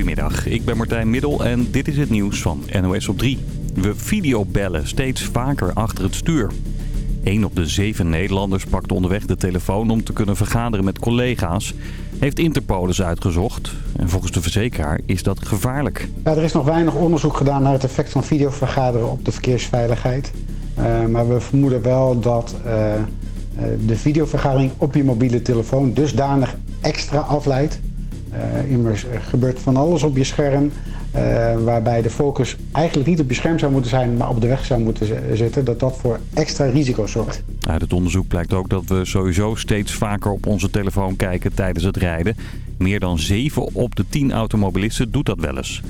Goedemiddag, ik ben Martijn Middel en dit is het nieuws van NOS op 3. We videobellen steeds vaker achter het stuur. Een op de zeven Nederlanders pakt onderweg de telefoon om te kunnen vergaderen met collega's. Heeft Interpol uitgezocht. En volgens de verzekeraar is dat gevaarlijk. Ja, er is nog weinig onderzoek gedaan naar het effect van videovergaderen op de verkeersveiligheid. Uh, maar we vermoeden wel dat uh, de videovergadering op je mobiele telefoon dusdanig extra afleidt. Uh, immers er gebeurt van alles op je scherm. Uh, waarbij de focus eigenlijk niet op je scherm zou moeten zijn, maar op de weg zou moeten zitten, dat dat voor extra risico zorgt. Uit het onderzoek blijkt ook dat we sowieso steeds vaker op onze telefoon kijken tijdens het rijden. Meer dan 7 op de 10 automobilisten doet dat wel eens.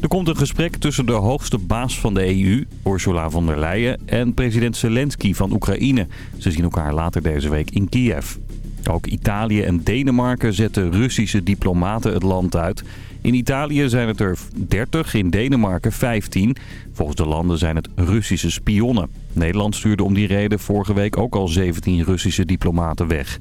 Er komt een gesprek tussen de hoogste baas van de EU, Ursula von der Leyen, en president Zelensky van Oekraïne. Ze zien elkaar later deze week in Kiev. Ook Italië en Denemarken zetten Russische diplomaten het land uit. In Italië zijn het er 30, in Denemarken 15. Volgens de landen zijn het Russische spionnen. Nederland stuurde om die reden vorige week ook al 17 Russische diplomaten weg.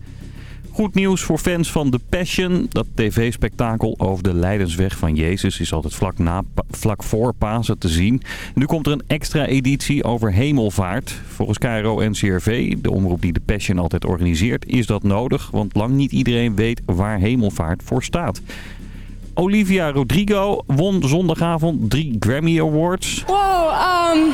Goed nieuws voor fans van The Passion. Dat tv-spektakel over de Leidensweg van Jezus is altijd vlak, na, vlak voor Pasen te zien. Nu komt er een extra editie over hemelvaart. Volgens KRO en CRV, de omroep die The Passion altijd organiseert, is dat nodig. Want lang niet iedereen weet waar hemelvaart voor staat. Olivia Rodrigo won zondagavond drie Grammy Awards. Wow, um...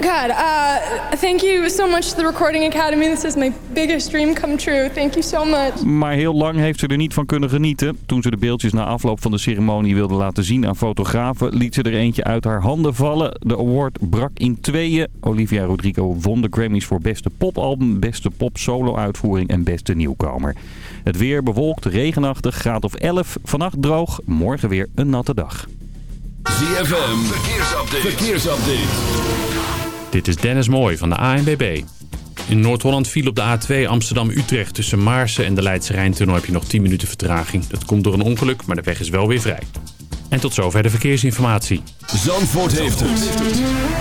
God, uh, thank you so much to the Recording Academy. This is my biggest dream come true. Thank you so much. Maar heel lang heeft ze er niet van kunnen genieten. Toen ze de beeldjes na afloop van de ceremonie wilde laten zien aan fotografen... liet ze er eentje uit haar handen vallen. De award brak in tweeën. Olivia Rodrigo won de Grammys voor beste popalbum, beste pop-solo-uitvoering en beste nieuwkomer. Het weer bewolkt, regenachtig, graad of 11. Vannacht droog, morgen weer een natte dag. ZFM, verkeersupdate. verkeersupdate. Dit is Dennis Mooij van de ANBB. In Noord-Holland viel op de A2 Amsterdam-Utrecht tussen Maarsen en de Leidse Rijntunnel heb je nog 10 minuten vertraging. Dat komt door een ongeluk, maar de weg is wel weer vrij. En tot zover de verkeersinformatie. Zandvoort heeft het.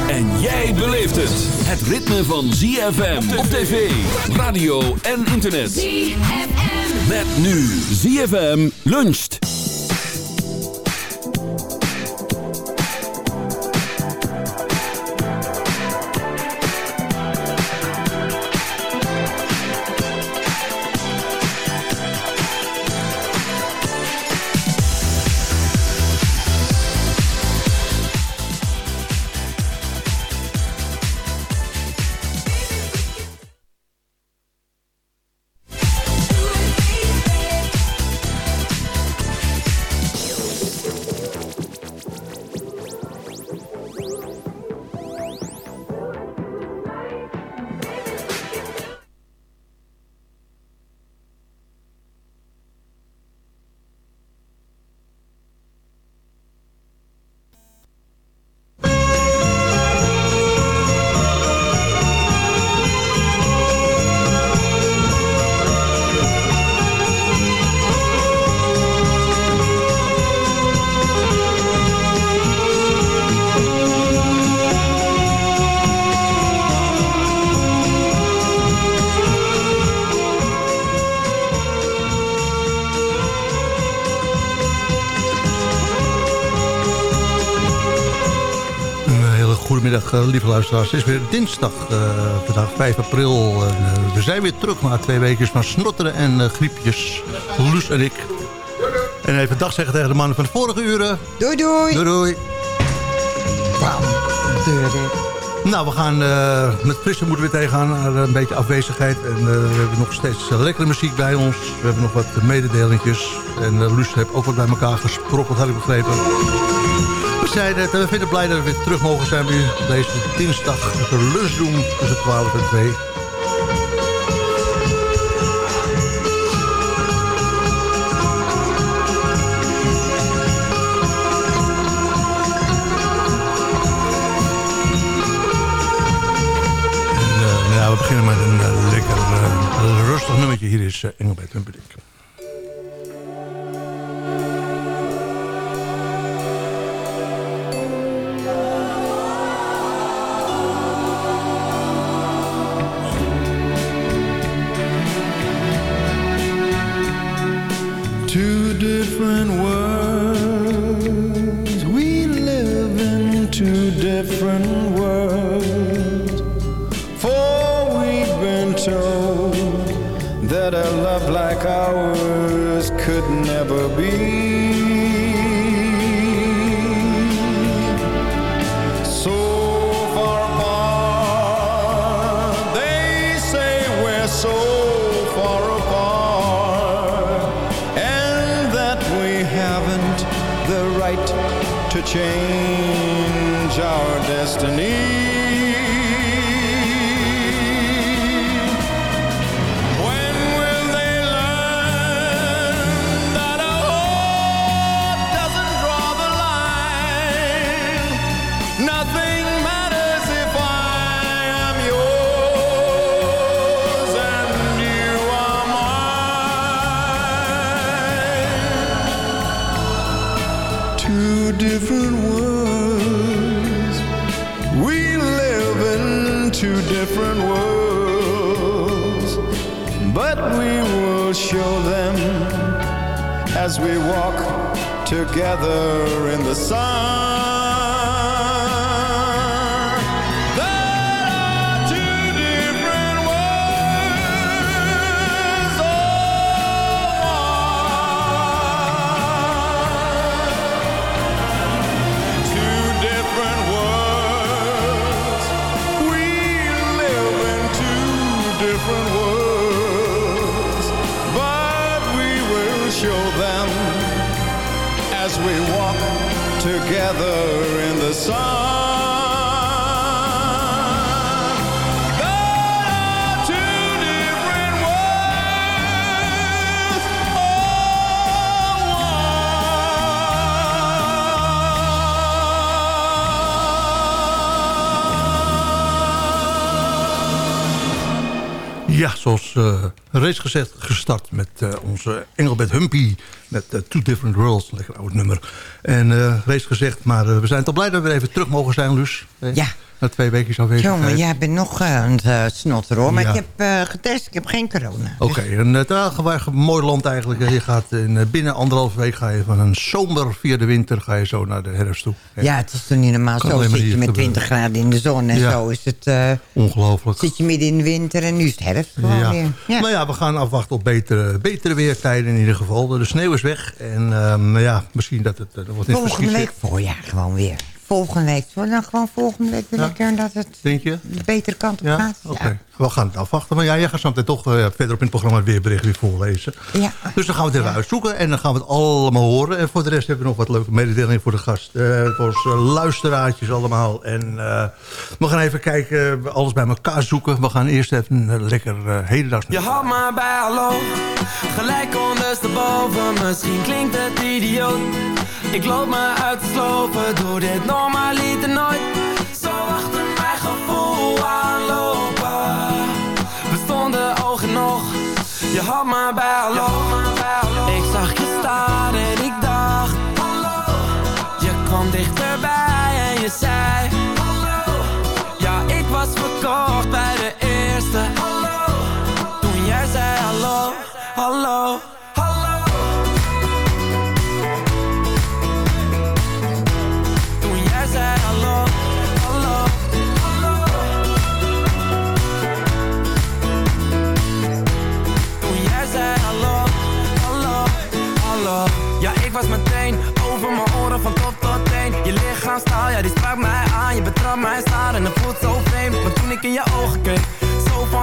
En jij beleeft het. Het ritme van ZFM op tv, radio en internet. ZFM. Met nu ZFM luncht. Goedemiddag, lieve luisteraars. Het is weer dinsdag, uh, vandaag 5 april. Uh, we zijn weer terug na twee weken van snotteren en griepjes. Loes en ik. En even dag zeggen tegen de mannen van de vorige uren. Doei doei. Doei doei. Bam. Nou, we gaan met frisse moeten weer tegenaan. een beetje afwezigheid. En we hebben nog steeds lekkere muziek bij ons. We hebben nog wat mededelingjes. En Luus heeft ook wat bij elkaar gesprokkeld, had ik begrepen. We zeiden we vinden blij dat we weer terug mogen zijn bij deze dinsdag. De lunch doen tussen 12 en 2. Nou we beginnen met een uh, lekker uh, rustig nummertje. Hier is Engelbert Humperdinck. Change reeds gezegd, gestart met uh, onze Engelbert Humpy. Met uh, Two Different Worlds, lekker oud nummer. En uh, reeds gezegd, maar we zijn toch blij dat we even terug mogen zijn, Luus. Ja. Na twee weken afwezigheid. Jongen, jij bent nog aan het uh, snotteren hoor. Maar ja. ik heb getest, ik heb geen corona. Oké, okay, en het uh, mooi land eigenlijk. Je gaat in, binnen anderhalve week ga je van een zomer via de winter... ga je zo naar de herfst toe. Ja, het is toch niet normaal. Kan zo zit je met 20 graden in de zon en ja. zo is het... Uh, Ongelooflijk. Zit je midden in de winter en nu is het herfst gewoon ja. weer. Ja. Nou ja, we gaan afwachten op betere, betere weertijden in ieder geval. De sneeuw is weg en nou ja, misschien dat het... Uh, wat Volgende week voorjaar gewoon weer volgende week. Zullen we dan gewoon volgende week weer ja? lekker dat het Denk je? de betere kant op ja? gaat? Oké, okay. we gaan het afwachten. Maar ja, jij gaat zo meteen toch uh, verder op in het programma het weerbericht weer voorlezen. Ja. Dus dan gaan we het even ja. uitzoeken en dan gaan we het allemaal horen. En voor de rest hebben we nog wat leuke mededelingen voor de gast. Uh, voor onze luisteraartjes allemaal. En uh, we gaan even kijken, alles bij elkaar zoeken. We gaan eerst even lekker hedendaags... Je had maar bij hallo, gelijk ondersteboven. Misschien klinkt het idioot. Ik loop me uit te slopen, doe dit normaliter nooit. Zo achter mijn gevoel aanlopen. We stonden oog in oog, je had me bij hallo. Ik zag je staan en ik dacht Hallo. Je kwam dichterbij en je zei Hallo. Ja, ik was verkocht bij de eerste Hallo. Toen jij zei hallo, hallo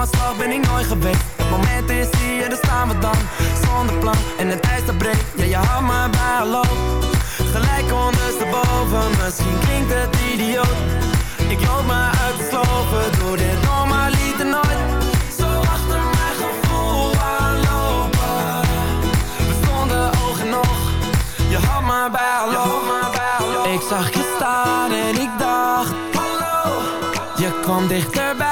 van slag ben ik nooit geweest. Het moment is hier, daar staan we dan. Zonder plan en het ijs dat breekt Ja je houdt me bij hallo Gelijk ondersteboven Misschien klinkt het idioot. Ik loop me uit te slopen Doe dit normaliter nooit. Zo achter mijn gevoel aanlopen. We stonden oog in oog je had me bij hallo. Ik zag je staan en ik dacht Hallo. Je kwam dichterbij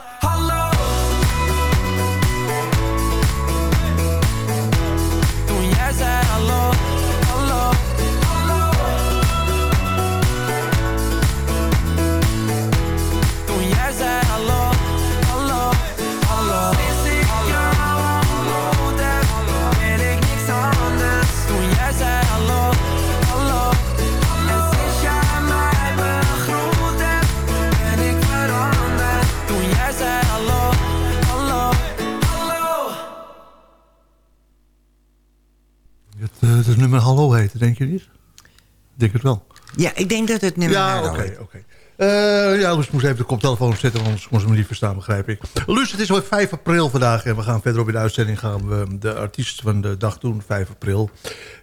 denk je niet? Ik denk het wel. Ja, ik denk dat het nummer Ja, haar oké, oké. Eh, ja, Luus moest even de koptelefoon opzetten, anders kon ze me niet verstaan, begrijp ik. Luus, het is al 5 april vandaag en we gaan verder op in de uitzending gaan we de artiest van de dag doen, 5 april.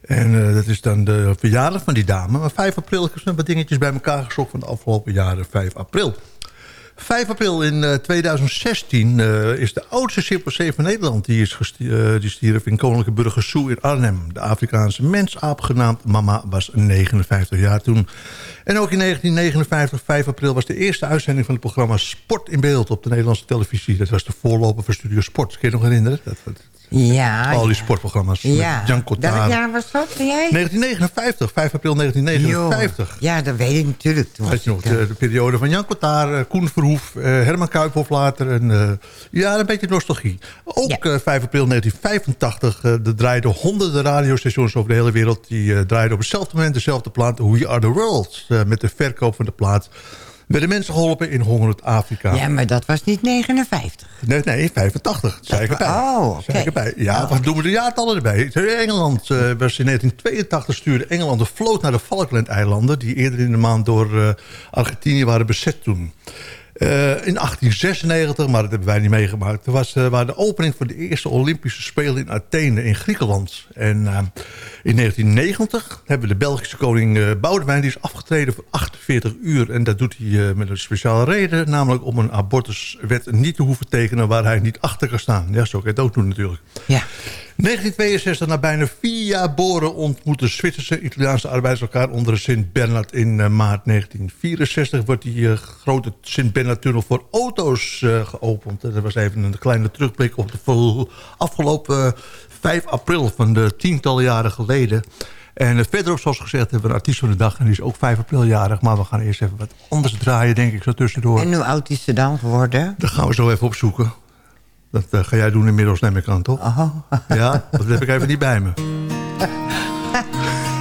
En eh, dat is dan de verjaardag van die dame. Maar 5 april, ik heb zo wat dingetjes bij elkaar gezocht van de afgelopen jaren 5 april. 5 april in eh, 2016 eh, is de oudste chimpansee van Nederland. Die, is eh, die in Koninklijke Burger Zoo in Arnhem. De Afrikaanse mensaap genaamd Mama was 59 jaar toen. En ook in 1959, 5 april, was de eerste uitzending van het programma Sport in Beeld op de Nederlandse televisie. Dat was de voorloper van Studio Sport. Kun je nog herinneren? Dat, dat- Ja, al die sportprogramma's. Ja. Jan Cotard. Welk jaar was dat, jij? 1959, 5 april 1959. Joh. Ja, dat weet ik natuurlijk. Toen Weet je nog, de, de periode van Jan Cotard, eh, Koen Verhoef, eh, Herman Kuiphoff later. En, eh, ja, een beetje nostalgie. Ook Ja. eh, 5 april 1985, eh er draaiden honderden radiostations over de hele wereld. Die draaiden op hetzelfde moment dezelfde plaat, We Are The World. Met de verkoop van de plaat werden mensen geholpen in hongerend Afrika. ja, maar dat was niet 59. Nee, nee, 85. Zei ik erbij. Oh, oké. Erbij. Ja, wat doen we de jaartallen erbij? Engeland eh, was in 1982 stuurde Engeland een vloot naar de Falkland-eilanden... die eerder in de maand door eh, Argentinië waren bezet toen. Eh, in 1896, maar dat hebben wij niet meegemaakt... Was, eh, waren de opening van de eerste Olympische Spelen in Athene in Griekenland. En eh, in 1990 hebben we de Belgische koning Boudewijn... die is afgetreden voor 48 uur. En dat doet hij met een speciale reden... namelijk om een abortuswet niet te hoeven tekenen... waar hij niet achter kan staan. Ja, zo kan het ook doen natuurlijk. Ja. 1962, na bijna vier jaar boren... ontmoeten Zwitserse en Italiaanse arbeiders elkaar onder de Sint-Bernard. In eh, maart 1964 wordt die eh, grote Sint-Bernard-tunnel voor auto's eh, geopend. Dat was even een kleine terugblik op de afgelopen eh, 5 april... van de tientallen jaren geleden. En verderop, zoals gezegd, hebben we een artiest van de dag... en die is ook 5 april jarig. Maar we gaan eerst even wat anders draaien, denk ik, zo tussendoor. En hoe oud is ze dan geworden? Dat gaan we zo even opzoeken. Dat eh, ga jij doen inmiddels, neem ik aan, toch? Oh. Ja, dat heb ik even niet bij me.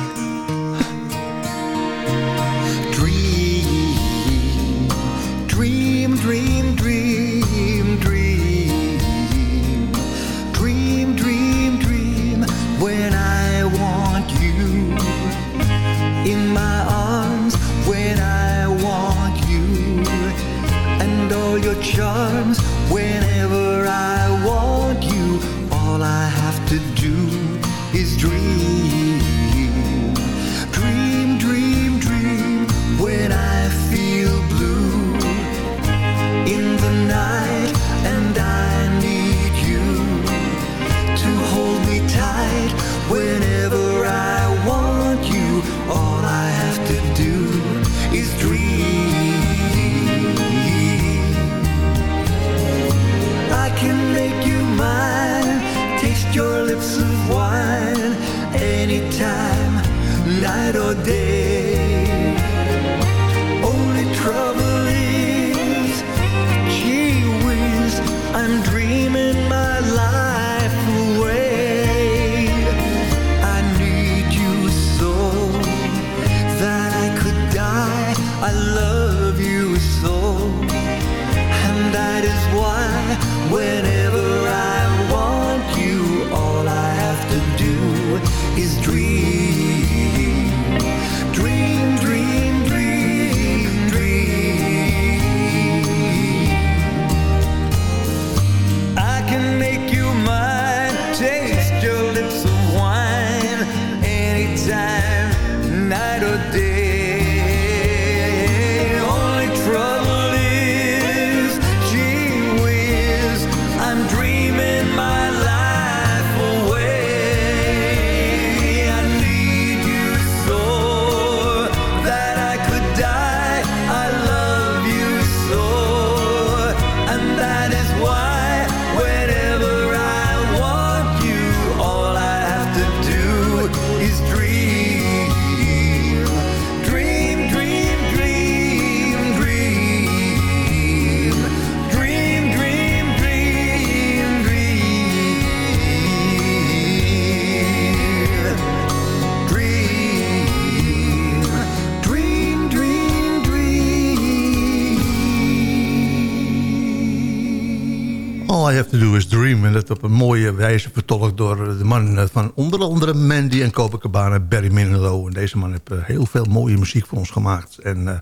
Dream. En dat op een mooie wijze vertolkt door de man eh, van onder andere Mandy en Copacabana, Barry Manilow. En deze man heeft eh, heel veel mooie muziek voor ons gemaakt. En uh,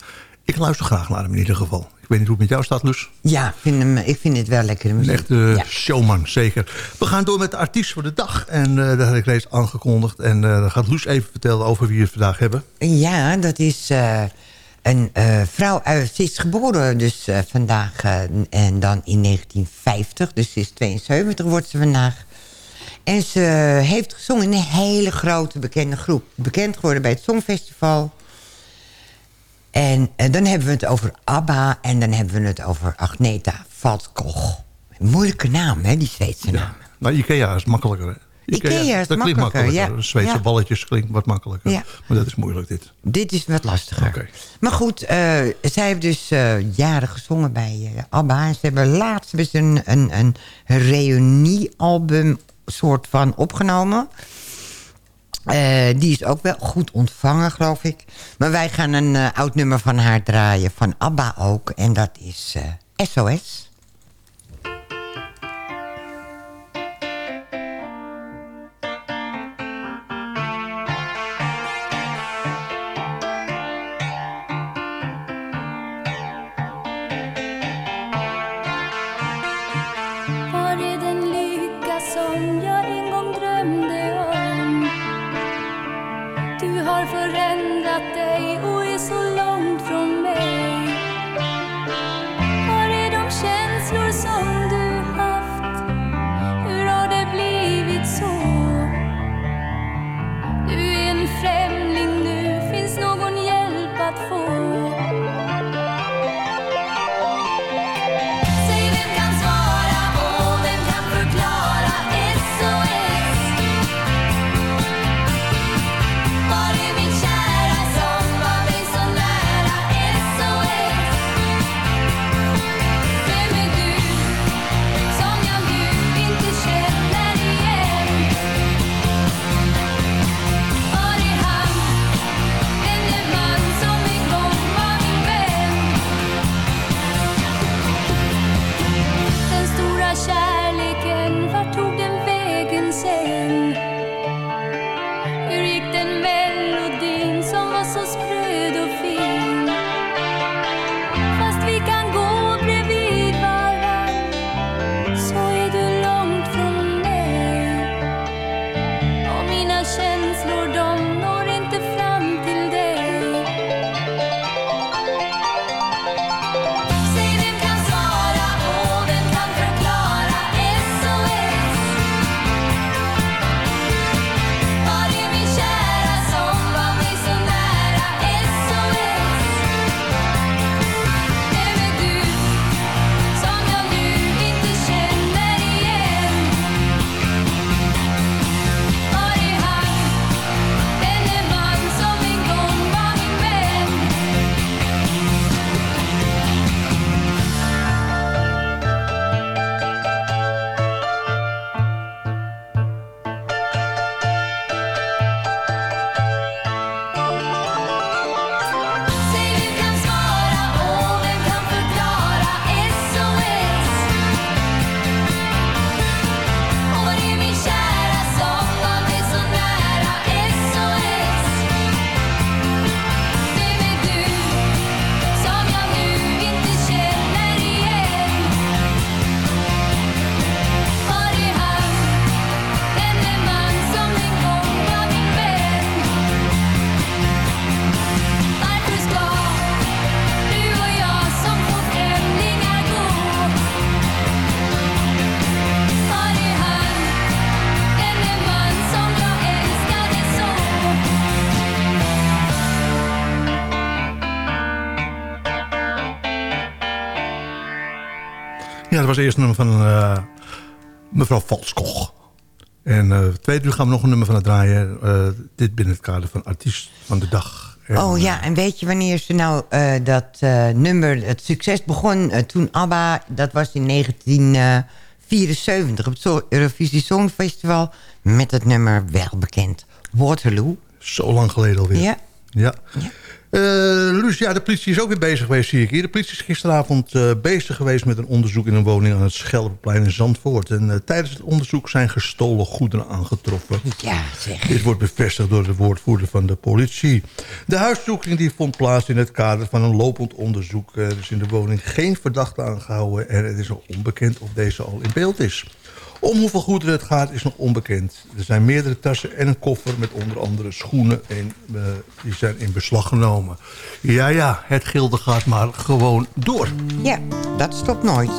ik luister graag naar hem in ieder geval. Ik weet niet hoe het met jou staat, Lus. Ja, vind hem, ik vind het wel lekker muziek. Een echte ja. showman, zeker. We gaan door met de artiest voor de dag. En uh, dat had ik reeds aangekondigd. En dan gaat Loes even vertellen over wie we het vandaag hebben. Ja, dat is uh, een vrouw uit... Ze is geboren dus vandaag en dan in 1950. Dus ze is 72 wordt ze vandaag. En ze heeft gezongen in een hele grote bekende groep. Bekend geworden bij het Songfestival... En, en, dan hebben we het over ABBA en dan hebben we het over Agneta Valtkoch. Moeilijke naam, hè, die Zweedse naam. Ja, maar Ikea is makkelijker, hè? Ikea, is dat klinkt makkelijker. Ja. Zweedse ja. balletjes klinkt wat makkelijker. Ja. Maar dat is moeilijk, dit. Dit is wat lastiger. Okay. Maar goed, uh, zij heeft dus uh, jaren gezongen bij uh, ABBA. Ze hebben laatst ze een, een, een reuniealbum soort van opgenomen... Die is ook wel goed ontvangen, geloof ik. Maar wij gaan een oud nummer van haar draaien. Van ABBA ook. En dat is har förändrat dig och är så långt från mig. Dat was eerst een nummer van uh, mevrouw Valskoch. En uh, tweede uur gaan we nog een nummer van het draaien. Uh, dit binnen het kader van artiest van de dag. En, oh ja, en weet je wanneer ze nou dat nummer, het succes begon? toen ABBA, dat was in 1974 op het Eurovisie Songfestival... met het nummer wel bekend, Waterloo. Zo lang geleden alweer. Ja. ja. ja. Uh, Luus, ja, de politie is ook weer bezig geweest, zie ik hier. De politie is gisteravond uh, bezig geweest met een onderzoek in een woning aan het Schelpenplein in Zandvoort. En uh, tijdens het onderzoek zijn gestolen goederen aangetroffen. Ja, zeg. Dit wordt bevestigd door de woordvoerder van de politie. De huiszoeking die vond plaats in het kader van een lopend onderzoek. Er is in de woning geen verdachte aangehouden en het is nog onbekend of deze al in beeld is. Om hoeveel goederen het gaat is nog onbekend. Er zijn meerdere tassen en een koffer met onder andere schoenen. En, uh, die zijn in beslag genomen. Ja, ja, het gilde gaat maar gewoon door. Ja, dat stopt nooit.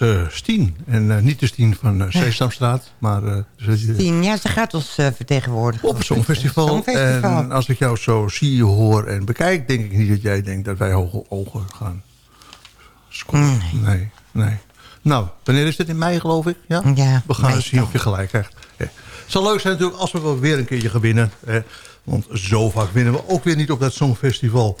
Eh Stien. En eh, niet de Stien van uh, Sesamstraat, maar eh, ze- Tien, ja, ze gaat ons eh, vertegenwoordigen. op het Songfestival. Songfestival. En als ik jou zo zie, hoor en bekijk... denk ik niet dat jij denkt dat wij hoge ogen gaan scoren. Nee, nee. Nou, wanneer is dit in mei, geloof ik? Ja, Ja, We gaan zien of je gelijk krijgt. Ja. Het zal leuk zijn natuurlijk als we wel weer een keertje gaan winnen. Hè? Want zo vaak winnen we ook weer niet op dat Songfestival.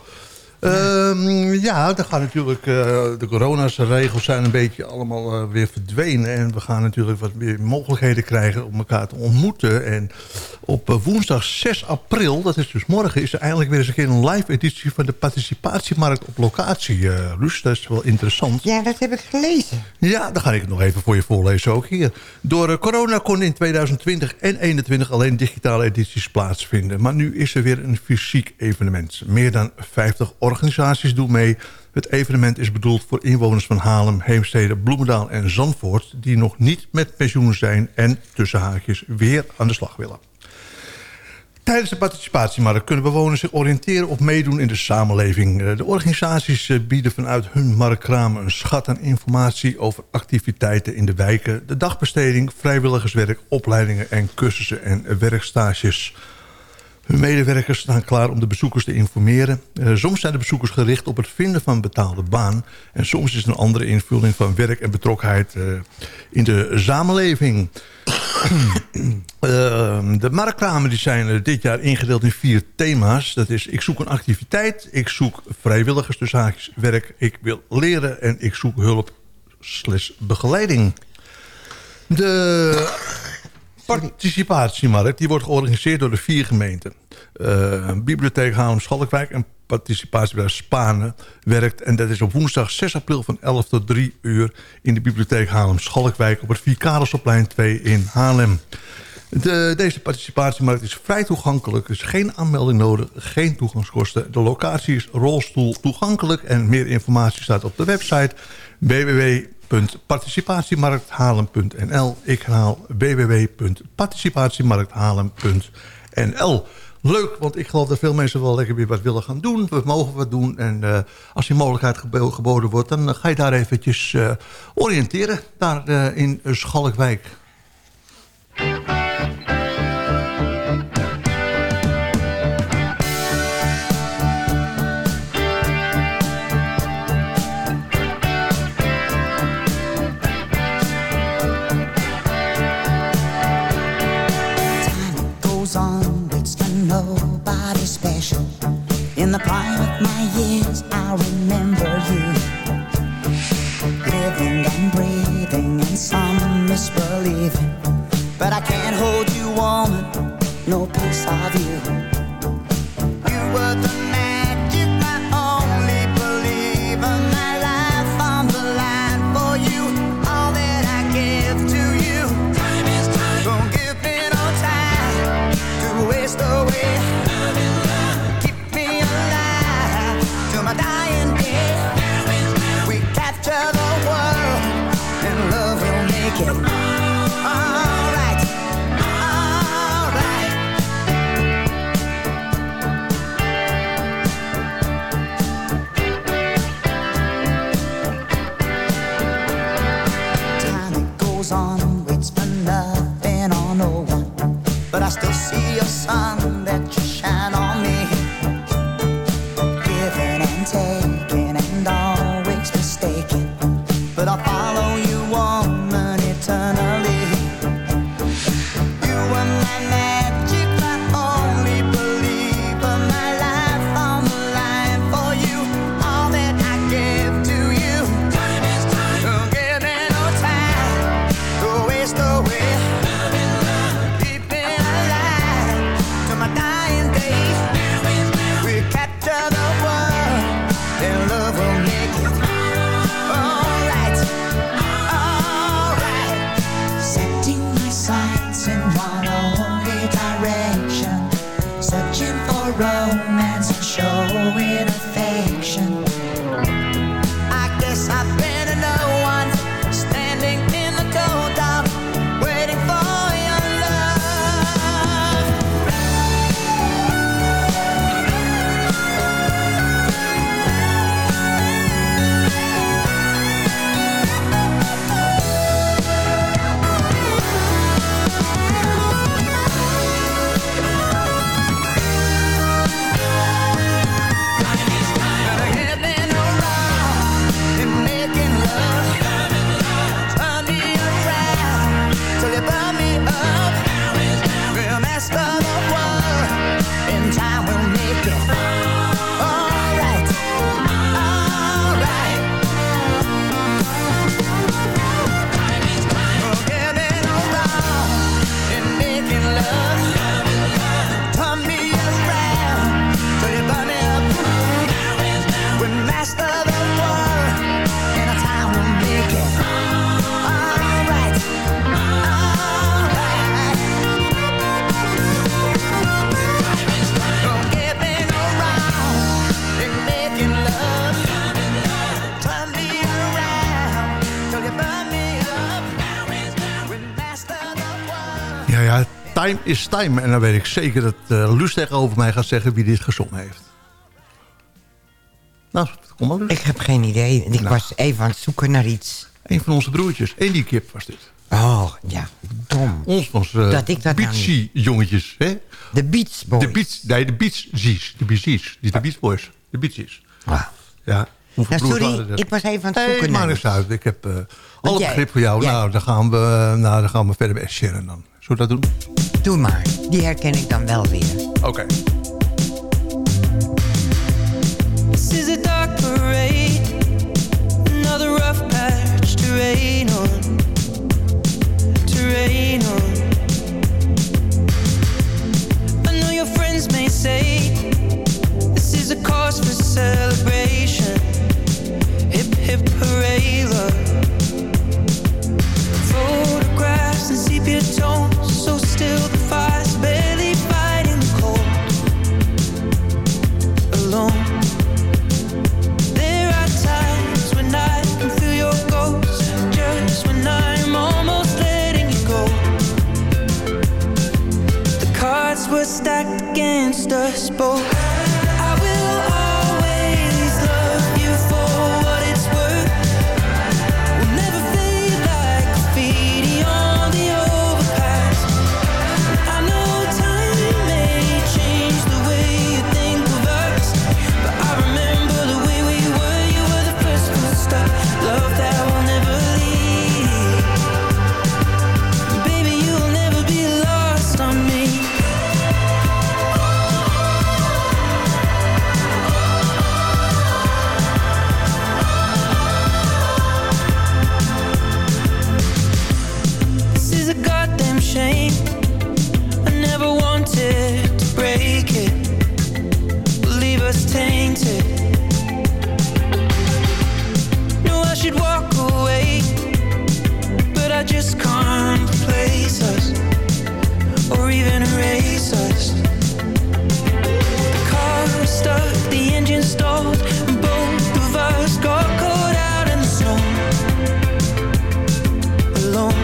Ehm, ja, dan gaan natuurlijk eh, de corona's-regels zijn een beetje allemaal eh, weer verdwenen. En we gaan natuurlijk wat meer mogelijkheden krijgen om elkaar te ontmoeten. En op eh, woensdag 6 april, dat is dus morgen, is er eindelijk weer eens een keer een live editie van de participatiemarkt op locatie. Luus, dat is wel interessant. Ja, dat heb ik gelezen. Ja, dan ga ik het nog even voor je voorlezen ook hier. Door corona kon in 2020 en 2021 alleen digitale edities plaatsvinden. Maar nu is er weer een fysiek evenement. Meer dan 50 organisaties doen mee. Het evenement is bedoeld voor inwoners van Haarlem, Heemstede, Bloemendaal en Zandvoort... die nog niet met pensioen zijn en tussen haakjes weer aan de slag willen. Tijdens de participatiemarkt kunnen bewoners zich oriënteren of meedoen in de samenleving. Eh, De organisaties eh, bieden vanuit hun marktkramen een schat aan informatie over activiteiten in de wijken, de dagbesteding, vrijwilligerswerk, opleidingen en cursussen en werkstages. Medewerkers staan klaar om de bezoekers te informeren. Eh, soms zijn de bezoekers gericht op het vinden van betaalde baan. En soms is een andere invulling van werk en betrokkenheid eh, in de samenleving. Eh, de marktramen die zijn dit jaar ingedeeld in vier thema's. Dat is ik zoek een activiteit, ik zoek vrijwilligers, dus haakjes werk, ik wil leren en ik zoek hulp slash begeleiding. De participatiemarkt die wordt georganiseerd door de vier gemeenten. Eh, Bibliotheek Haarlem-Schalkwijk en participatiebedrijf Spanen werkt. En dat is op woensdag 6 april van 11 tot 3 uur... in de Bibliotheek Haarlem-Schalkwijk op het Vierkarelsoplein 2 in Haarlem. De, deze participatiemarkt is vrij toegankelijk. Er is geen aanmelding nodig, geen toegangskosten. De locatie is rolstoel toegankelijk. En meer informatie staat op de website www.participatiemarkthalen.nl Ik herhaal www.participatiemarkthalen.nl Leuk, want ik geloof dat veel mensen wel lekker weer wat willen gaan doen. We mogen wat doen. En uh, als die mogelijkheid gebo geboden wordt... dan ga je daar eventjes uh, oriënteren. Daar in Schalkwijk. My time is time. En dan weet ik zeker dat uh, Luus tegenover mij gaat zeggen wie dit gezongen heeft. Nou, kom maar Luus. Ik heb geen idee. Ik was even aan het zoeken naar iets. Een van onze broertjes. En die kip was dit. Oh, ja, dom. Ons was uh, Dat ik dat nou Beatsy jongetjes. Hè? De Beats Boys. De Beats, nee, de Beatsies. De Beatsies. Niet de Beats Boys. De Beatsies. Ah. Ja. Nou, sorry, ik was even aan het Nee, zoeken maar niks uit. Ik heb eh, alle jij- begrip voor jou. Nou, dan gaan, we, eh, nou, dan gaan we verder bij Sharon dan. Zullen we dat doen? Doe maar. Die herken ik dan wel weer. Oké. This is a dark parade, another rough patch to rain on, to rain on. I know your friends may say this is a cause for celebration. Hip hip hooray, love. Photographs and sepia tones, against us both just can't replace us Or even erase us. The car was stuck, the engine stalled And both of us got caught out in the snow. Alone.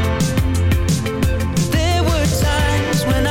There were times when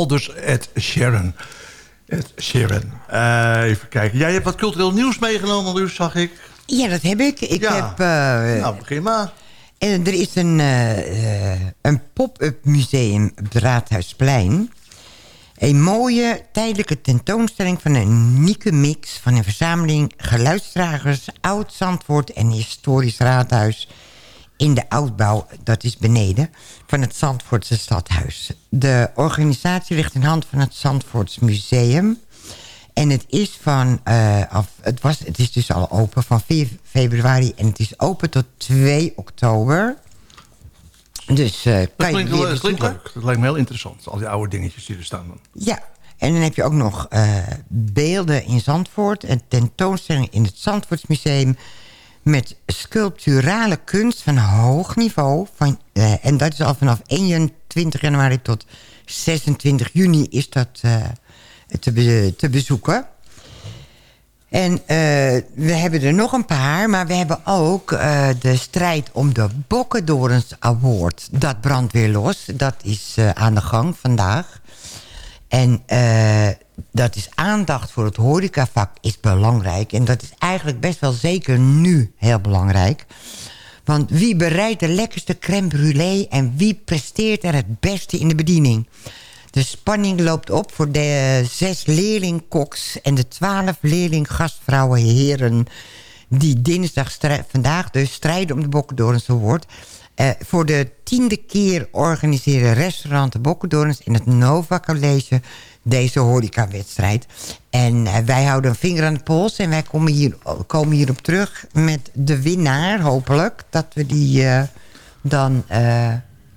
Alders at Sharon. At Sharon. Eh, even kijken. Jij hebt wat cultureel nieuws meegenomen, dus zag ik. Ja, dat heb ik. Ik Ja. heb... eh, Nou, begin maar. En er is een, eh, een pop-up museum op het Raadhuisplein. Een mooie tijdelijke tentoonstelling van een unieke mix... van een verzameling geluidsdragers, oud-Zandvoort en historisch raadhuis... in de oudbouw, dat is beneden, van het Zandvoortse stadhuis. De organisatie ligt in hand van het Zandvoorts Museum... En het is van, af, het, was, het is dus al open van 4 februari en het is open tot 2 oktober. Dus Dat kan je klinkt, weer klinkt leuk. Dat lijkt me heel interessant. Al die oude dingetjes die er staan. Dan. Ja, En dan heb je ook nog eh, beelden in Zandvoort. Een tentoonstelling in het Zandvoortsmuseum... met sculpturale kunst van hoog niveau. Van, eh, en dat is al vanaf 21 januari tot 26 juni is dat eh, te, te bezoeken. En eh, we hebben er nog een paar, maar we hebben ook de strijd om de Bokkendorens Award. Dat brandt weer los. Dat is aan de gang vandaag. En eh, dat is aandacht voor het horecavak is belangrijk. En dat is eigenlijk best wel zeker nu heel belangrijk. Want wie bereidt de lekkerste crème brûlée... en wie presteert er het beste in de bediening? De spanning loopt op voor de zes leerlingkoks... en de twaalf leerling-gastvrouwen heren... die dinsdag, vandaag dus, strijden om de Bokkendorens Award. Eh, voor de tiende keer organiseren restaurant de Bokkendorens... in het Nova College deze horecawedstrijd. En eh, wij houden een vinger aan de pols... en wij komen, hier, komen hierop terug met de winnaar, hopelijk... dat we die eh, dan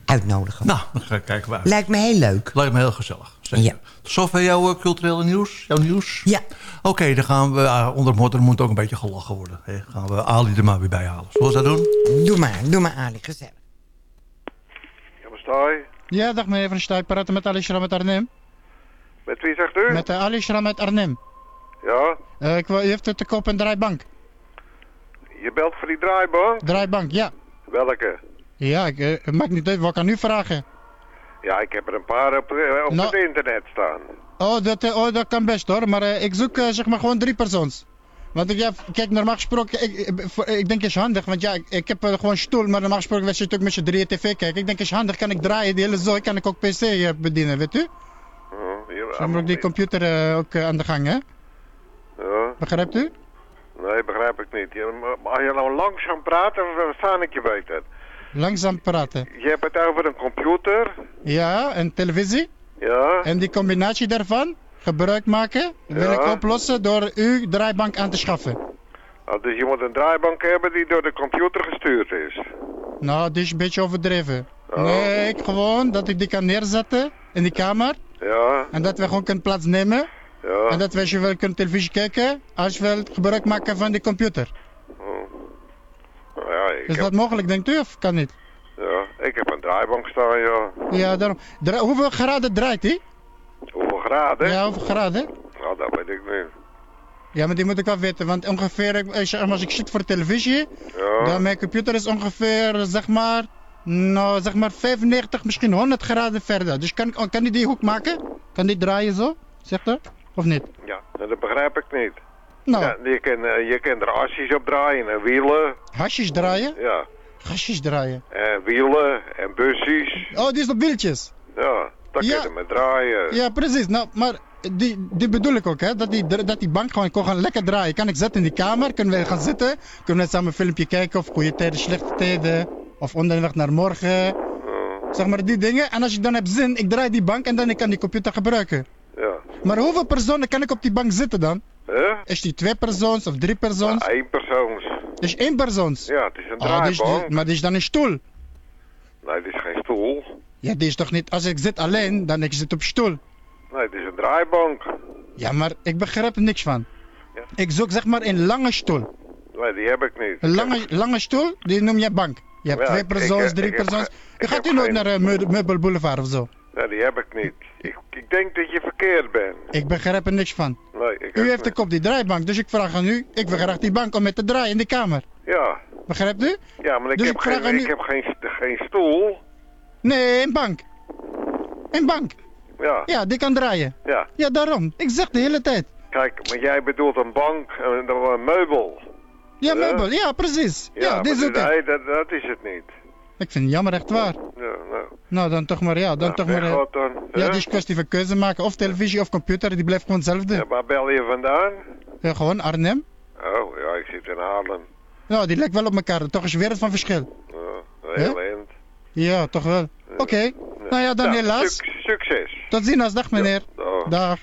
uitnodigen. Nou, dan ga ik kijken waar. Lijkt me heel leuk. Lijkt me heel gezellig. Zeker. Ja. Zover jouw eh, culturele nieuws? Jouw nieuws? Ja. Oké, dan gaan we... ah, onder modder moet ook een beetje gelachen worden. Hè. Gaan we Ali er maar weer bij halen. Zullen we dat doen? Doe maar, doe maar Ali, gezellig. Ja, maar? Ja, dag meneer Van Stuyp. Praten met Ali Schram uit Arnhem. Met wie zegt u? Met uh, Ali Schram uit Arnhem. Ja, Eh, ik wil, u heeft het te koop een draaibank. je belt voor die draaibank? Draaibank, ja. Welke? Ja, ik, het maakt niet uit. Wat kan u vragen? Ja, ik heb er een paar op, eh, op Nou. het internet staan. Oh, dat, eh, oh, dat kan best hoor. Maar eh, ik zoek zeg maar gewoon drie persoons. Want ik, ja, kijk, normaal gesproken, ik, ik, ik denk is handig. Want ja, ik, ik heb gewoon stoel, maar normaal gesproken werd je natuurlijk met z'n drieën tv kijken. Ik denk is handig, kan ik draaien, die hele zooi, kan ik ook pc bedienen, weet u? Oh, hier, Zo moet ook die computer ook aan de gang, hè? Ja, Begrijpt u? nee, begrijp ik niet. Je, mag je nou langzaam praten, dan verstaan ik je beter. Langzaam praten. Je hebt het over een computer. Ja, en televisie. Ja, En die combinatie daarvan, gebruik maken, wil Ja. ik oplossen door uw draaibank aan te schaffen. Ah, dus je moet een draaibank hebben die door de computer gestuurd is. Nou, dit is een beetje overdreven. Oh. Nee, ik gewoon dat ik die kan neerzetten in die kamer. Ja, En dat we gewoon kunnen plaatsnemen. ja. En dat we als je wil kunnen televisie kijken, als je wil gebruik maken van die computer. Ja, ik Is heb, dat mogelijk, denkt u, of kan niet? ja, ik heb een draaibank staan, ja. Ja, daarom. Dra- hoeveel graden draait die? Hoeveel graden? Ja, hoeveel graden? Nou, dat weet ik niet. Ja, maar die moet ik wel weten, want ongeveer, ik- als, ik zit voor televisie, Ja. dan mijn computer is ongeveer, zeg maar, nou, zeg maar 95, misschien 100 graden verder. Dus kan, ik- kan die die hoek maken? Kan die draaien zo? Zegt dat? Of niet? Ja, dat begrijp ik niet. Nou, Ja, je, kan, eh, je kan er asjes op draaien en wielen. hasjes draaien? Ja, Hasjes draaien. en wielen en busjes. Oh, die is op wieltjes. Ja, Ja. kun je mee draaien. Ja, precies. Nou, maar die, die bedoel ik ook, hè. Dat die, dat die bank gewoon, kon gaan lekker draaien. Kan ik zetten in die kamer, kunnen we gaan zitten. Kunnen we samen een filmpje kijken of goede tijden, slechte tijden. Of onderweg naar morgen. Zeg maar die dingen. En als je dan hebt zin, ik draai die bank en dan ik kan die computer gebruiken. Ja. Maar hoeveel personen kan ik op die bank zitten dan? Is die twee persoons of drie persoons? Eén persoons. is één persoons. Ja, het is een Ah, is- draaibank. die- maar die is dan een stoel. Nee, het is geen stoel. Ja, die is toch niet... Als ik zit alleen, dan ik zit op stoel. Nee, het is een draaibank. Ja, maar ik begrijp er niks van. Ik zoek zeg maar een lange stoel. Nee, die heb ik niet. Een lange, lange stoel, die noem je bank. Je hebt Ja, twee persoons, ik- drie ik heb persoons. ik gaat heb u nooit geen- naar een Meubel Meubel Boulevard of zo. Nee, die heb ik niet. Ik, ik denk dat je verkeerd bent. Ik begrijp er niks van. Nee, ik U heeft de kop die draaibank, dus ik vraag aan u. Ik wil graag die bank om mee te draaien in de kamer. Ja, Begrijpt u? ja maar ik Dus heb, ik geen, ik heb geen, geen stoel. Nee, een bank. Een bank. Ja, Ja, die kan draaien. ja. Ja, daarom. Ik zeg de hele tijd. Kijk, maar jij bedoelt een bank, een, een meubel. Ja, meubel. Ja, precies. Ja, die zoek ik. nee, dat, dat is het niet. Ik vind het jammer, echt waar. Ja, nou. Nou, dan toch maar, ja. Dan Nou, toch maar... eh, dan. Ja, die is kwestie van keuze maken. Of televisie of computer, die blijft gewoon hetzelfde. Ja, waar bel je vandaan? Ja, gewoon Arnhem. Oh, ja, ik zit in Haarlem. Nou, die lijkt wel op elkaar. Toch is weer het van verschil. Ja, heel eind. Ja, toch wel. Oké. Nou ja, dan Nou, helaas. suc- succes. Tot ziens, dag meneer. dag. Dag.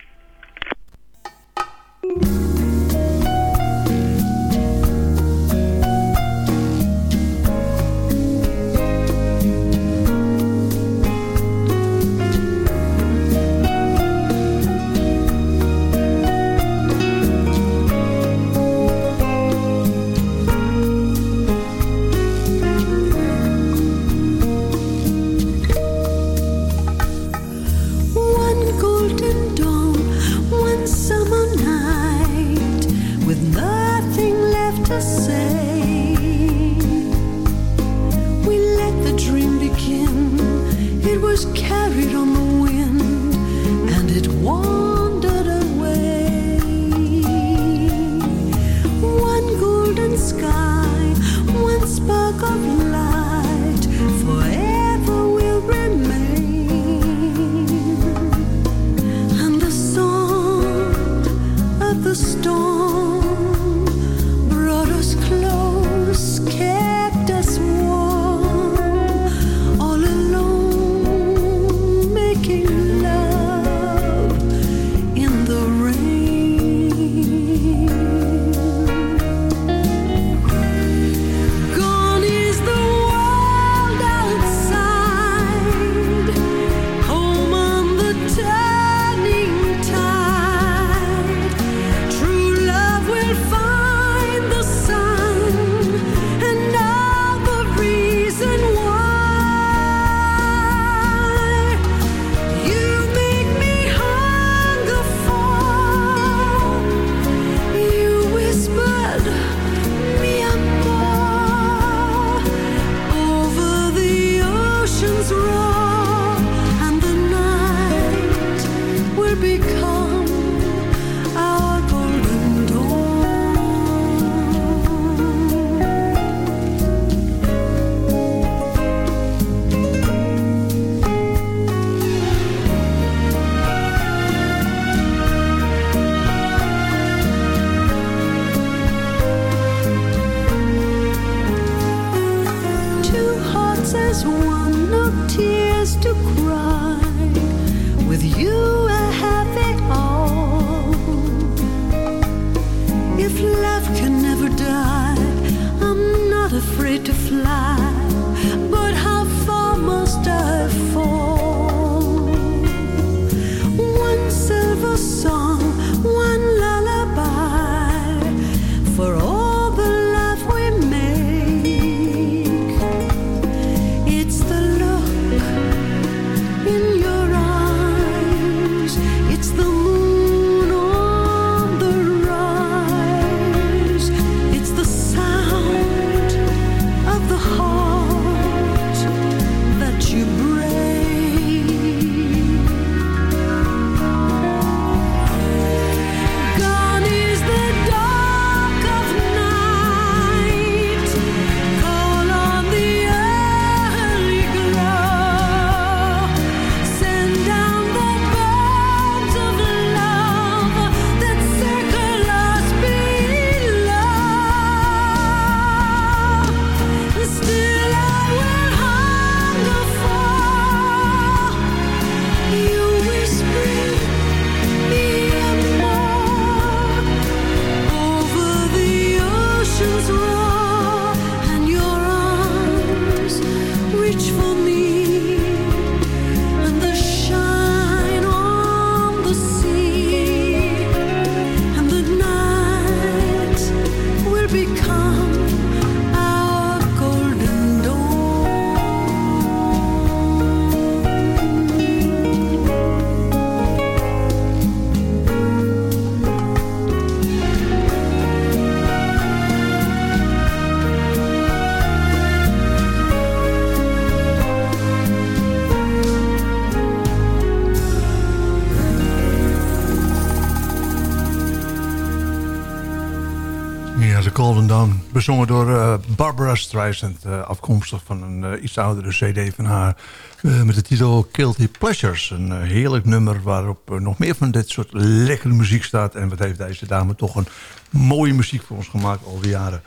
Bezongen door eh, Barbara Streisand. eh, afkomstig van een eh, iets oudere cd van haar. met de titel Guilty Pleasures. Een heerlijk nummer waarop nog meer van dit soort lekkere muziek staat. En wat heeft deze dame toch een mooie muziek voor ons gemaakt al die jaren.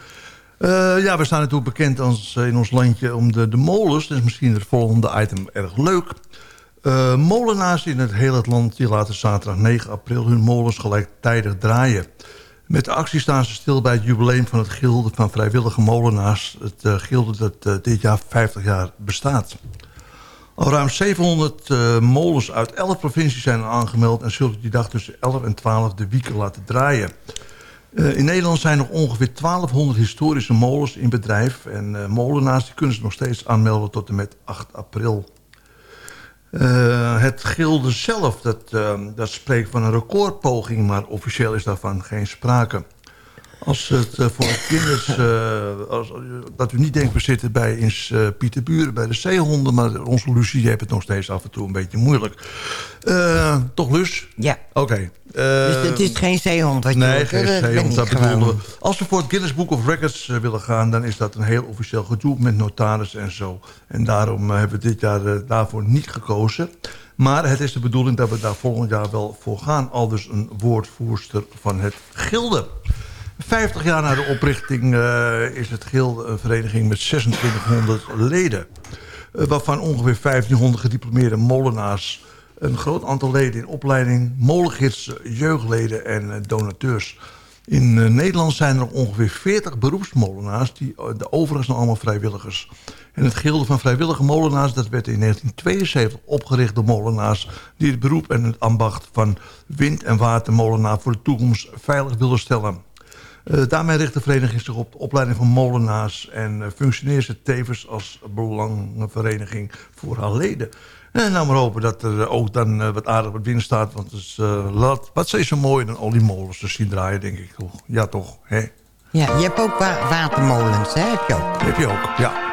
Ja, we staan natuurlijk bekend als, in ons landje om de, de molens. Dus misschien het volgende item erg leuk. Molenaars in het hele land die laten zaterdag 9 april hun molens gelijktijdig draaien. Met de actie staan ze stil bij het jubileum van het Gilde van Vrijwillige Molenaars. Het eh, Gilde dat eh, dit jaar 50 jaar bestaat. Al ruim 700 eh, molens uit 11 provincies zijn aangemeld... en zullen die dag tussen 11 en 12 de wieken laten draaien. In Nederland zijn nog ongeveer 1200 historische molens in bedrijf... en molenaars die kunnen ze nog steeds aanmelden tot en met 8 april. Eh, het gilde zelf, dat, eh, dat spreekt van een recordpoging... maar officieel is daarvan geen sprake. Als het eh, voor kinders, eh, als, dat u niet denkt we zitten bij in uh, Pieterburen bij de zeehonden, maar onze Lucie heeft het nog steeds af en toe een beetje moeilijk. Eh, toch Lus? Ja. Oké. Eh, dus het is geen zeehond wat je Nee, geen zeehond, dat we. Als we voor het Guinness Book of Records eh, willen gaan... dan is dat een heel officieel gedoe met notaris en zo. En daarom eh, hebben we dit jaar eh, daarvoor niet gekozen. Maar het is de bedoeling dat we daar volgend jaar wel voor gaan. Al dus een woordvoerster van het Gilde. 50 jaar na de oprichting eh, is het Gilde een vereniging met 2600 leden. Eh, waarvan ongeveer 1500 gediplomeerde molenaars... een groot aantal leden in opleiding, molengidsen, jeugdleden en eh, donateurs. In eh, Nederland zijn er ongeveer 40 beroepsmolenaars... Die, eh, de overigen zijn allemaal vrijwilligers. En het Gilde van Vrijwillige Molenaars... dat werd in 1972 opgericht door molenaars... die het beroep en het ambacht van wind- en watermolenaar... voor de toekomst veilig wilden stellen. Eh, daarmee richt de vereniging zich op de opleiding van molenaars... en eh, functioneert ze tevens als belangenvereniging voor haar leden. En nou maar hopen dat er ook dan eh, wat aardig wat binnen staat. Want het is, eh, laat, wat is zo mooi dan al die molens te zien draaien, denk ik. toch. Ja toch, hè? Ja, je hebt ook wa- watermolens, hè? Heb je ook. Heb je ook, ja.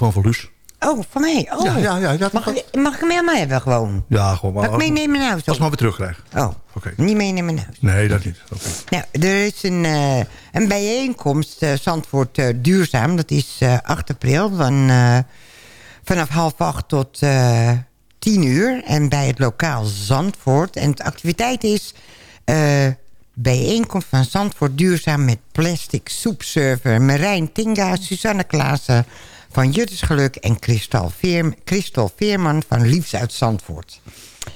Microfoon van Luus. Oh, van mij? Oh. Ja, ja, ja. ja Mag, ik- mag ik hem helemaal hebben gewoon? Ja, gewoon maar. Mag ik meenemen naar huis? Als ik maar weer terugkrijg. Oh, Oké. niet meenemen naar huis. Nee, dat niet. Nou, er is een, eh, een bijeenkomst, eh, Zandvoort eh, Duurzaam. Dat is eh 8 april, van, vanaf half acht tot 10 uur. En bij het lokaal Zandvoort. En de activiteit is bijeenkomst van Zandvoort Duurzaam... met plastic soepserver Marijn Tinga, Suzanne Klaassen van Juttersgeluk... en Christel, Veer, Christel Veerman van Liefs uit Zandvoort.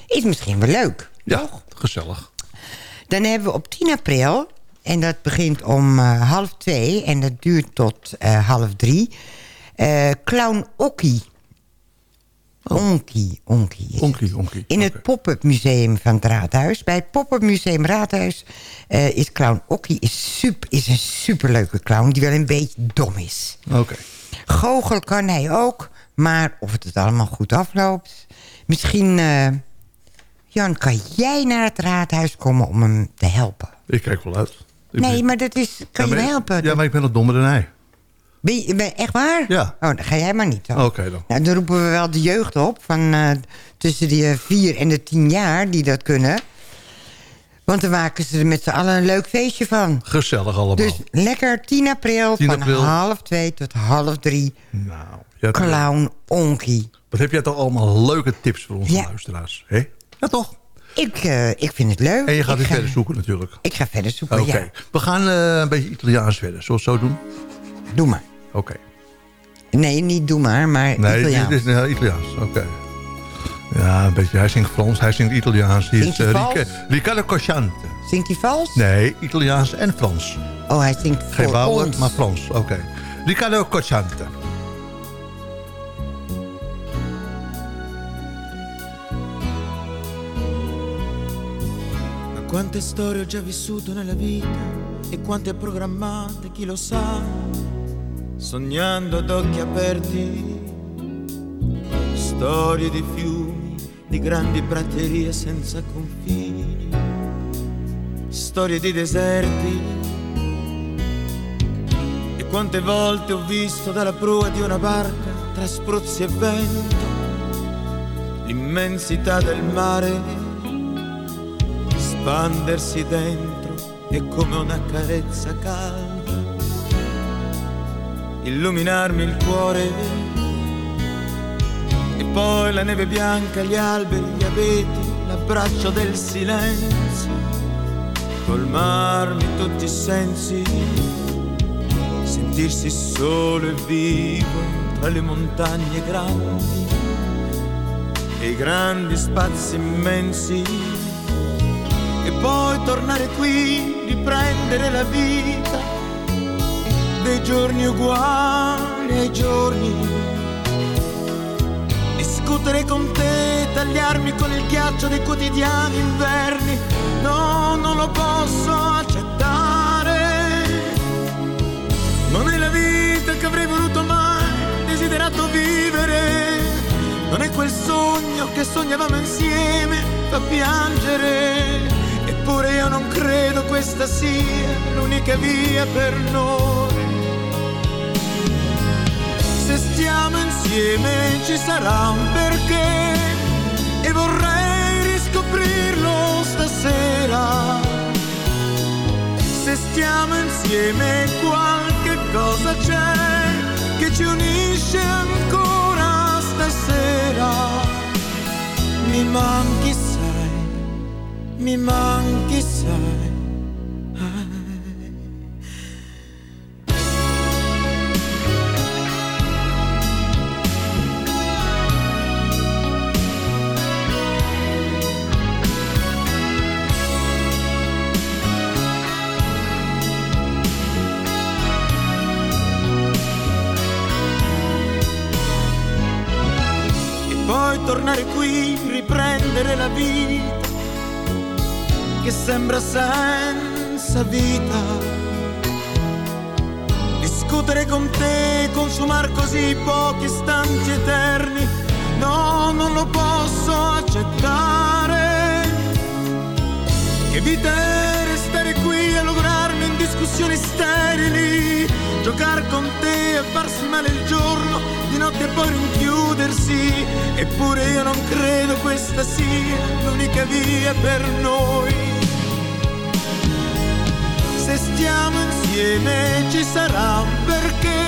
Is misschien wel leuk. Ja, gezellig. Dan hebben we op 10 april, en dat begint om eh, half twee... en dat duurt tot eh, half drie... eh, Clown Okkie. Onkie, onkie. Onkie, onkie. In het pop-up museum van het Raadhuis. Bij het pop-up museum Raadhuis is Clown Okkie is, super, is een superleuke clown... die wel een beetje dom is. Oké. Goochel kan hij ook, maar of het het allemaal goed afloopt... Misschien, eh, Jan, kan jij naar het raadhuis komen om hem te helpen? Ik kijk wel uit. Ik nee, ben- maar dat is, kan Ja, je me helpen? Ja, maar ik ben nog dommer dan hij. Ben je, ben echt waar? Ja. Oh, dan ga jij maar niet. Oké dan. Nou, dan roepen we wel de jeugd op van eh, tussen de vier en de tien jaar die dat kunnen. Want dan maken ze er met z'n allen een leuk feestje van. Gezellig allemaal. Dus lekker 10 april 10 van half twee tot half drie. Nou, ja, Clown Onkie. Wat heb jij toch allemaal leuke tips voor onze Ja. luisteraars? Hè? Ja, toch? Ik, eh, ik vind het leuk. En je gaat Ik weer ga- verder zoeken natuurlijk. Ik ga verder zoeken, Oké. ja. We gaan eh, een beetje Italiaans verder. Zullen we het zo doen? Doe maar. Oké. Nee, niet doe maar, maar Nee, Italiaans. dit is uh, Italiaans. Oké. Ja, een beetje. Hij zingt Frans, hij zingt Italiaans. Zingt is hij eh, vals? Rica- Riccardo Cosciante. Zingt hij vals? Nee, Italiaans en Frans. Oh, hij zingt voor Geen Bauer, ons. maar Frans. Oké. Riccardo Cosciante. Ma quante storie ho già vissuto nella vita e quante programmate, chi lo sa, sognando ad occhi aperti. Storie di fiumi, di grandi praterie senza confini, storie di deserti. E quante volte ho visto dalla prua di una barca, tra spruzzi e vento, l'immensità del mare espandersi dentro e come una carezza calda illuminarmi il cuore e poi la neve bianca, gli alberi, gli abeti, l'abbraccio del silenzio. Colmarmi tutti i sensi sentirsi solo e vivo tra le montagne grandi. E i grandi spazi immensi. E poi tornare qui, riprendere la vita. Dei giorni uguali ai giorni. Discutere con te, tagliarmi con il ghiaccio dei quotidiani inverni. No, non lo posso accettare. Non è la vita che avrei voluto mai, desiderato vivere. Non è quel sogno che sognavamo insieme, fa piangere. Eppure io non credo questa sia l'unica via per noi. Stiamo insieme ci sarà un perché e vorrei riscoprirlo stasera. Se stiamo insieme qualche cosa c'è che ci unisce ancora stasera. Mi manchi sai, mi manchi sai. La vita che sembra senza vita. Discutere con te, consumare così pochi istanti eterni, no, non lo posso accettare. Che vita è restare qui a lograrmi in discussioni sterili, giocare con te e farsi male il giorno, di notte poi rinchiudersi. Eppure io non credo questa sia l'unica via per noi. Se stiamo insieme ci sarà un perché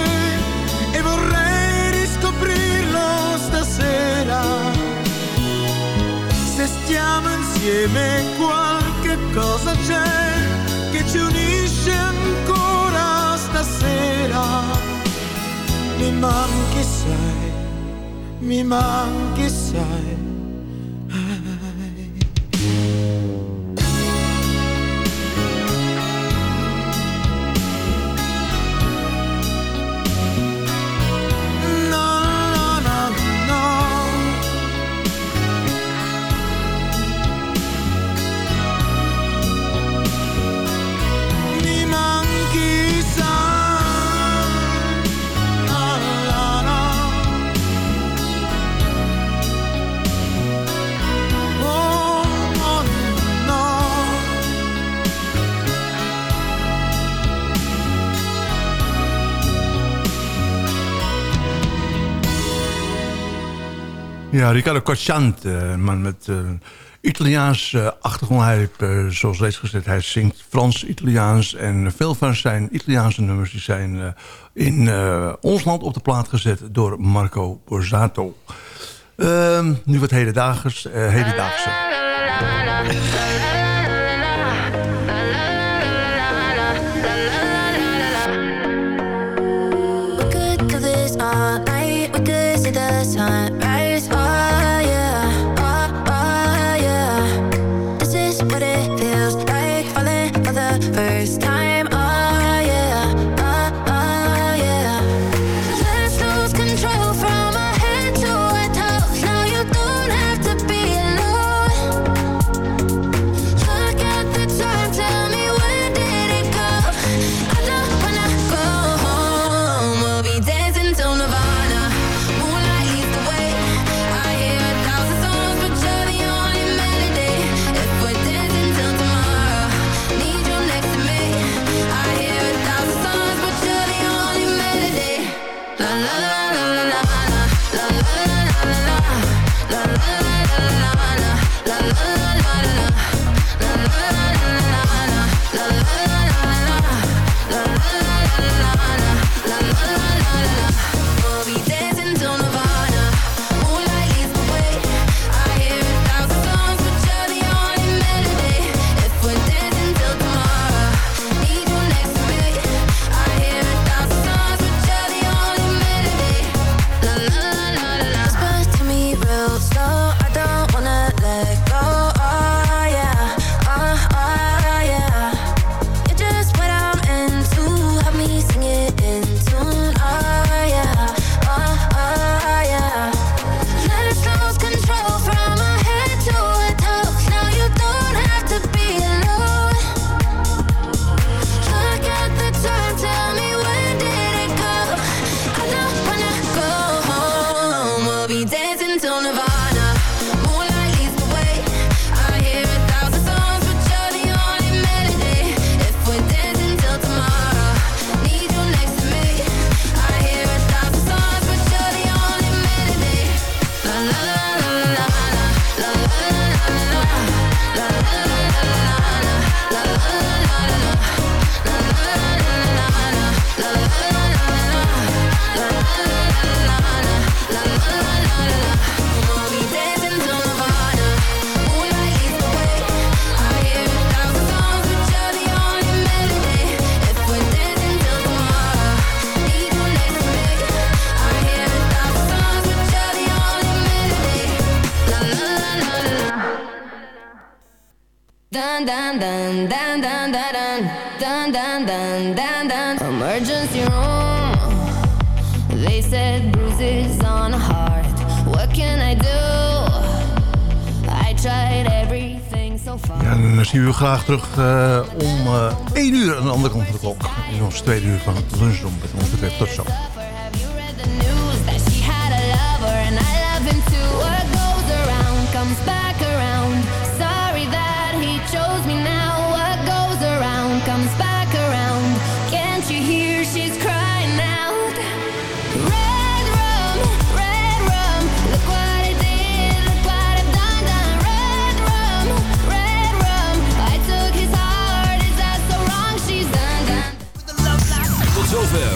e vorrei riscoprirlo stasera. Se stiamo insieme qualche cosa c'è che ci unisce ancora stasera. Mi manchi sai, mi manchi sai. Ja, Riccardo Cocciante, een man met uh, Italiaans uh, achtergrond. Hij uh, zoals reeds gezegd, hij zingt Frans, Italiaans. En veel van zijn Italiaanse nummers die zijn in ons land op de plaat gezet door Marco Borsato. Ehm, nu wat hedendaags, hedendaagse. graag terug uh, om uh, 1 uur aan de andere kant van de klok. In ons tweede uur van het lunchroom. Met ons betreft tot zo.